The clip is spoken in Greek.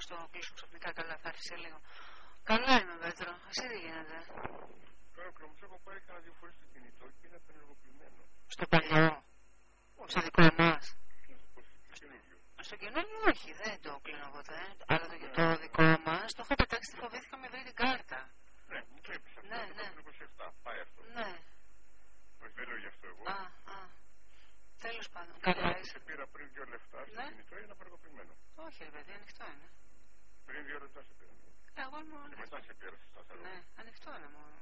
σου ξαφνικά. Καλά, θα έρθει σε λίγο. Καλά είμαι, Πέτρο. Εσύ τι γίνεται. Τώρα όμως έχω πάει κανένα δύο φορές στο κινητό και είναι απενεργοποιημένο. Στο παλιό. Στο δικό μα. Στο καινούργιο. Στο καινούργιο όχι, δεν το κλείνω ποτέ. Αλλά το, το δικό μας το έχω πετάξει, τη φοβήθηκα με βρει την κάρτα. Ναι, μου το έπεισε αυτό. Ναι, ναι. Το 27. Πάει αυτό. Ναι. Όχι, δεν λέω γι' αυτό εγώ. Α, α. Τέλος πάντων. Καλά είσαι. Σε πήρα πριν δύο λεφτά στο Ναι. κινητό είναι απενεργοποιημένο. Όχι, ρε παιδί, ανοιχτό είναι. Πριν δύο λεπτά σε πήρα. Εγώ ήμουν. Και μετά σε πήρα στη σταθερό. Ναι, ανοιχτό είναι μόνο.